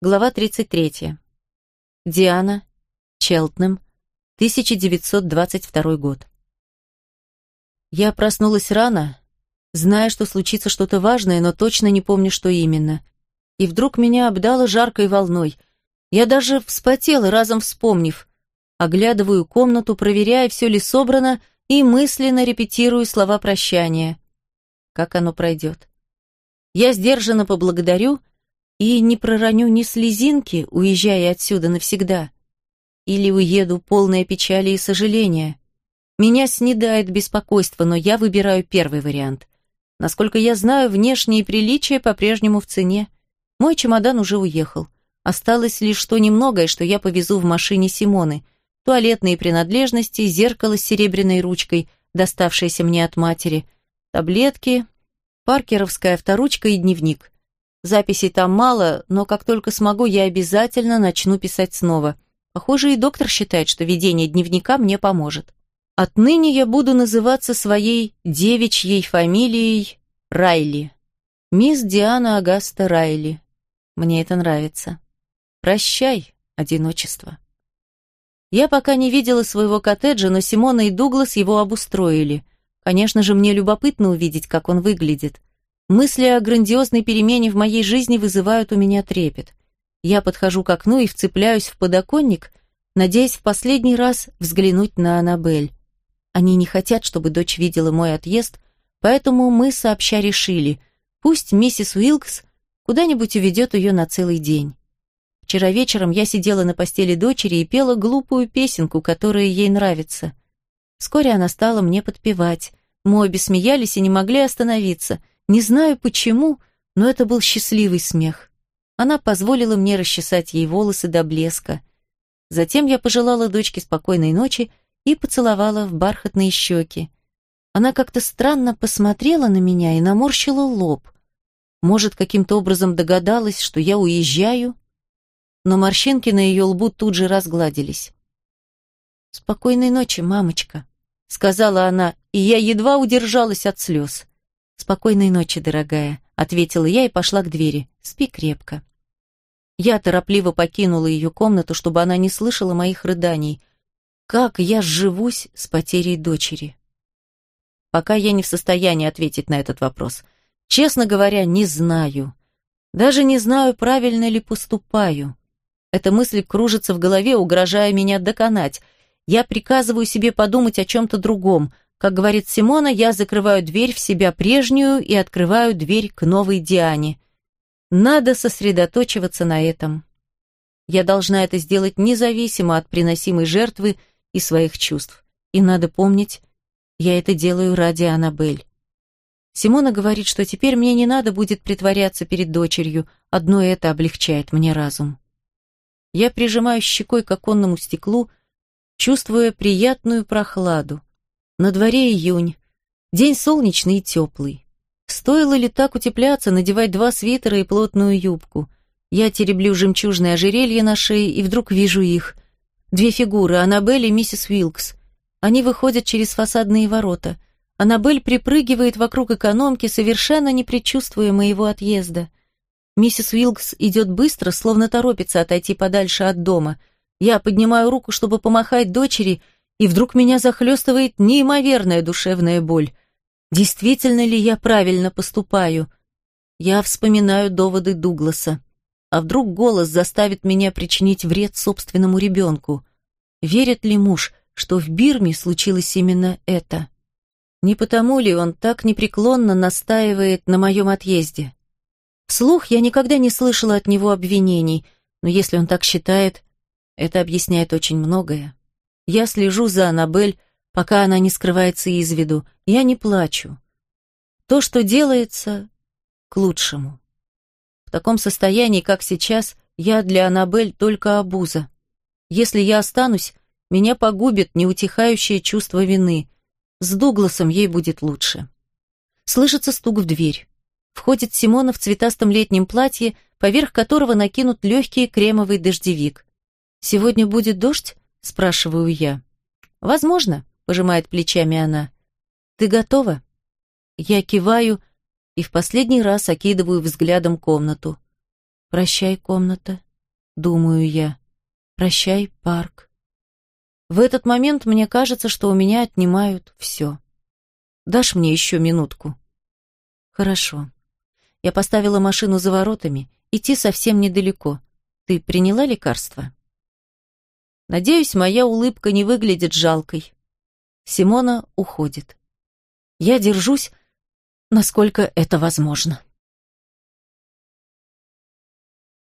Глава 33. Диана, Челтнем, 1922 год. Я проснулась рано, зная, что случится что-то важное, но точно не помню, что именно. И вдруг меня обдало жаркой волной. Я даже вспотела, разом вспомнив. Оглядываю комнату, проверяя, все ли собрано, и мысленно репетирую слова прощания. Как оно пройдет? Я сдержанно поблагодарю и не пророню ни слезинки, уезжая отсюда навсегда. Или уеду полная печали и сожаления. Меня снедает беспокойство, но я выбираю первый вариант. Насколько я знаю, внешние приличия по-прежнему в цене. Мой чемодан уже уехал. Осталось лишь то немногое, что я повезу в машине Симоны. Туалетные принадлежности, зеркало с серебряной ручкой, доставшееся мне от матери, таблетки, паркеровская авторучка и дневник. Записей там мало, но как только смогу, я обязательно начну писать снова. Похоже, и доктор считает, что ведение дневника мне поможет. Отныне я буду называться своей девичьей фамилией Райли. Мисс Диана Агаста Райли. Мне это нравится. Прощай, одиночество. Я пока не видела своего коттеджа, но Симона и Дуглас его обустроили. Конечно же, мне любопытно увидеть, как он выглядит. Мысли о грандиозной перемене в моей жизни вызывают у меня трепет. Я подхожу к окну и вцепляюсь в подоконник, надеясь в последний раз взглянуть на Аннабель. Они не хотят, чтобы дочь видела мой отъезд, поэтому мы сообща решили, пусть миссис Уилкс куда-нибудь уведет ее на целый день. Вчера вечером я сидела на постели дочери и пела глупую песенку, которая ей нравится. Вскоре она стала мне подпевать. Мы обе смеялись и не могли остановиться — не знаю почему, но это был счастливый смех. Она позволила мне расчесать ей волосы до блеска. Затем я пожелала дочке спокойной ночи и поцеловала в бархатные щеки. Она как-то странно посмотрела на меня и наморщила лоб. Может, каким-то образом догадалась, что я уезжаю? Но морщинки на ее лбу тут же разгладились. «Спокойной ночи, мамочка», — сказала она, и я едва удержалась от слез. «Спокойной ночи, дорогая», — ответила я и пошла к двери. «Спи крепко». Я торопливо покинула ее комнату, чтобы она не слышала моих рыданий. Как я сживусь с потерей дочери? Пока я не в состоянии ответить на этот вопрос. Честно говоря, не знаю. Даже не знаю, правильно ли поступаю. Эта мысль кружится в голове, угрожая меня доконать. Я приказываю себе подумать о чем-то другом — как говорит Симона, я закрываю дверь в себя прежнюю и открываю дверь к новой Диане. Надо сосредоточиваться на этом. Я должна это сделать независимо от приносимой жертвы и своих чувств. И надо помнить, я это делаю ради Аннабель. Симона говорит, что теперь мне не надо будет притворяться перед дочерью, одно это облегчает мне разум. Я прижимаю щекой к оконному стеклу, чувствуя приятную прохладу. На дворе июнь. День солнечный и теплый. Стоило ли так утепляться, надевать два свитера и плотную юбку? Я тереблю жемчужное ожерелье на шее и вдруг вижу их. Две фигуры, Аннабель и миссис Уилкс. Они выходят через фасадные ворота. Аннабель припрыгивает вокруг экономки, совершенно не предчувствуя моего отъезда. Миссис Уилкс идет быстро, словно торопится отойти подальше от дома. Я поднимаю руку, чтобы помахать дочери, и вдруг меня захлестывает неимоверная душевная боль. Действительно ли я правильно поступаю? Я вспоминаю доводы Дугласа. А вдруг голос заставит меня причинить вред собственному ребенку? Верит ли муж, что в Бирме случилось именно это? Не потому ли он так непреклонно настаивает на моем отъезде? Вслух я никогда не слышала от него обвинений, но если он так считает, это объясняет очень многое. Я слежу за Аннабель, пока она не скрывается из виду. Я не плачу. То, что делается, к лучшему. В таком состоянии, как сейчас, я для Аннабель только обуза. Если я останусь, меня погубит неутихающее чувство вины. С Дугласом ей будет лучше. Слышится стук в дверь. Входит Симона в цветастом летнем платье, поверх которого накинут легкий кремовый дождевик. «Сегодня будет дождь?» — спрашиваю я. «Возможно», — пожимает плечами она. «Ты готова?» Я киваю и в последний раз окидываю взглядом комнату. «Прощай, комната», думаю я. Прощай, парк. В этот момент мне кажется, что у меня отнимают все. Дашь мне еще минутку? Хорошо. Я поставила машину за воротами. Идти совсем недалеко. Ты приняла лекарство? Надеюсь, моя улыбка не выглядит жалкой. Симона уходит. Я держусь, насколько это возможно.